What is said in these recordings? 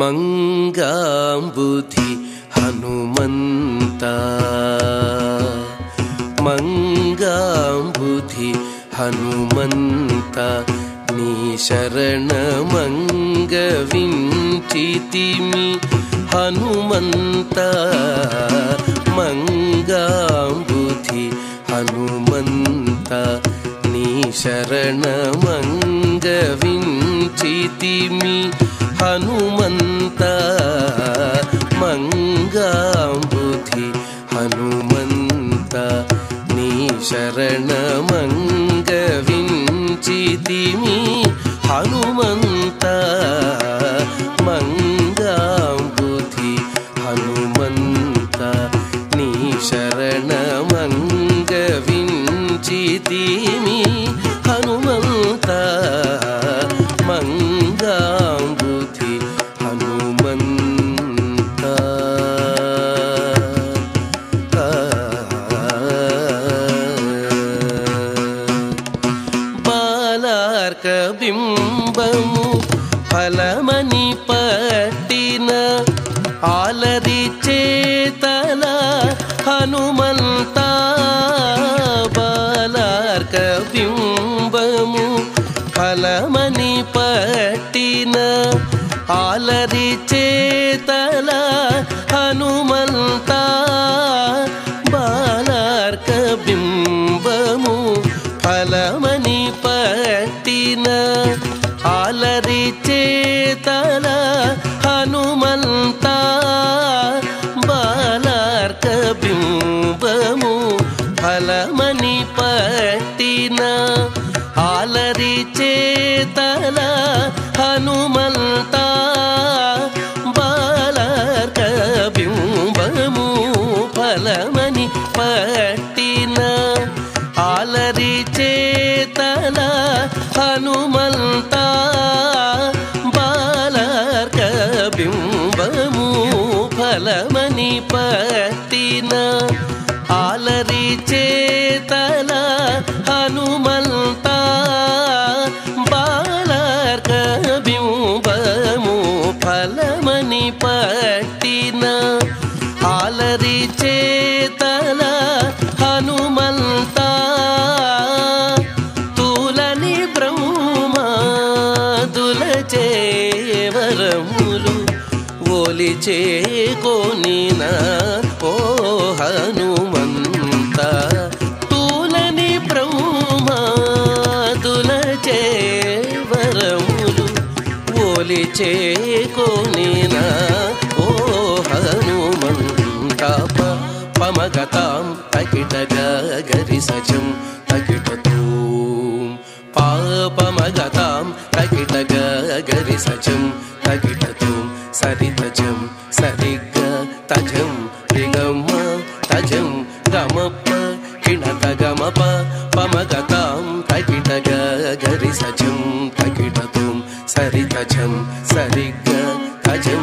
मङ्गां बुधि हनुमन्ता मङ्गा बुधि हनुमन्ता। निशरणमङ्गविञ्चितिमि हनुमन्ता मङ्गा बुधि हनुमन्ता निशरणमङ्गविञ्चितिमि हनुमन्त मङ्गामुखि हनुमन्त निशरणमङ्गविञ्चिदिमि ఫలమని పట్టిన ఆలరి చేతల హనుమంత బాలార్క బింబము ఫలమని పట్టిన ఆలరి చేతల హనుమంత బాలార్క బింబము ఫలమని పట్టిన అలరి చేతల హనుమంత బాలార్క బింబము ఫలమని పట్టిన అలరి చేతల హనుమంత బాలార్క బింబము ఫలమని పట్టిన అలరి చేతల హనుమంత చేతల హనుమంత బాలార్క బింబము ఫలమని పట్టిన ఆలరి చేతల హనుమంత తూలని బ్రహ్మాదుల చేవరములు ఓలి కోనినా ఓ హను तकिटतां तकिटगरिसचं तकिटतो पापमगतां तकिटगरिसचं तकिटतो सरितजं सरिग तजं ऋगम तजं गमप किणतगमप पमगतां तकिटगरिसचं तकिटतो सरितजं सरिग तजं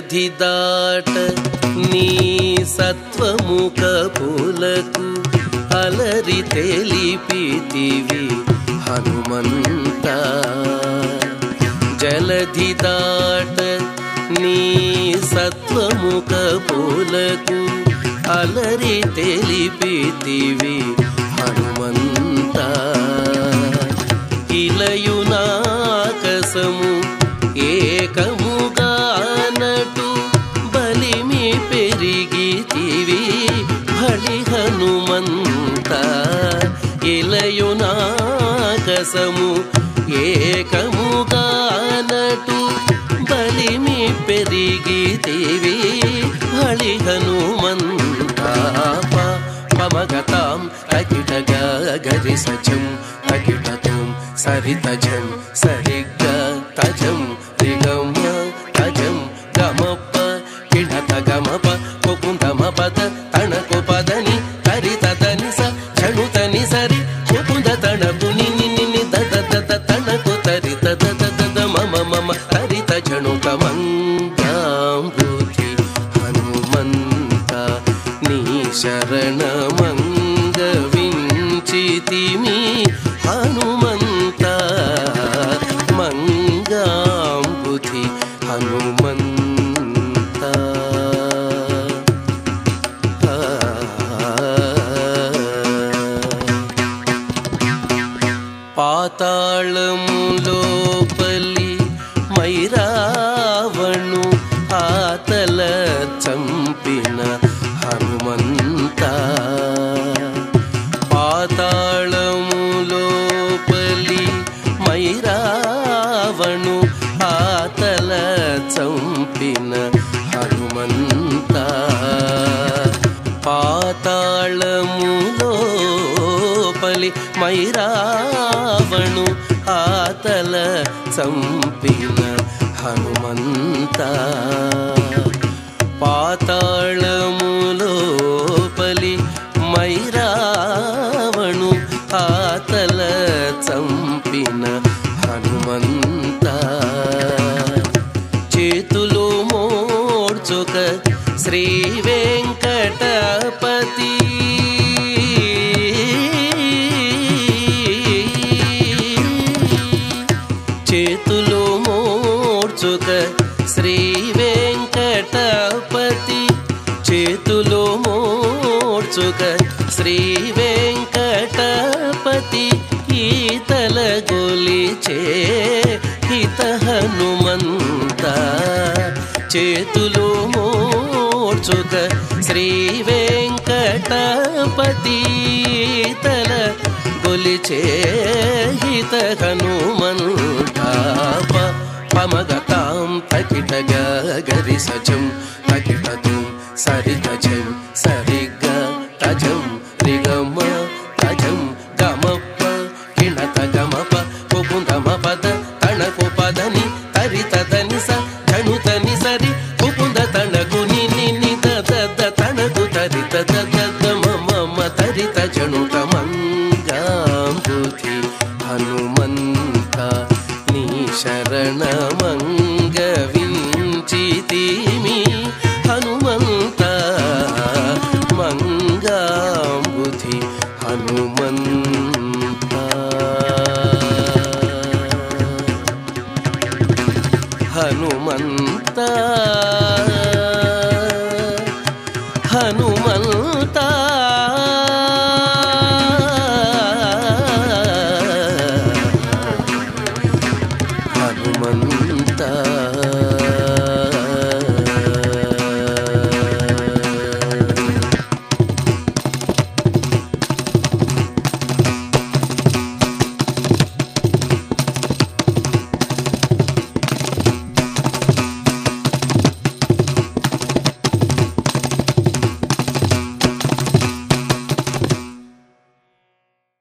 జలధి దాట నీ సత్వముఖ పూలకు అలరి తెలిపితివి హనుమంత. జలధి దాట నీ సత్వముఖ పూలకు అలరి తెలిపితివి హనుమంత. ఇలయునాకసము ఏకము రసము ఏకము కానటు బలిమి పెరిగితివి హళి హనుమంతాప పమగతాం అకిటగ గరి సజం అకిటతం సరితజం సరిగ్గ తజం త్రిగమ్య తజం గమప్ప కిణత గమప నీ శరణమంగ వించితిమి హనుమంత మంగాంబుధి హనుమంత. పాతాళములోపలి రావణు ఆతల చంపిన హనుమంత. పాతాళములోపలి మైరావణు ఆతల చంపిన హనుమంత. చేతులు మోడ్చుక శ్రీ వెంకటపతి చేతులు మోడ్చుక శ్రీ వెంకటపతి. చేతులు మోడ్చుక శ్రీ వెంకటపతి. ఈతల గొలిచే హిత హనుమంత. చేతులు మోడ్చుక శ్రీ వెంకటపతి. గొలిచే హిత హనుమంతాప పమగతాం తకిట గరి సజం తకిటతుం సరితజం సరిగ తజం రిగమ తజం గమప కిణత గమప కుపుంగమ పద తణకు పదని తరి తదని స ధనుతని సరి కుపుంద తణకు నిని ని తణకు తరి త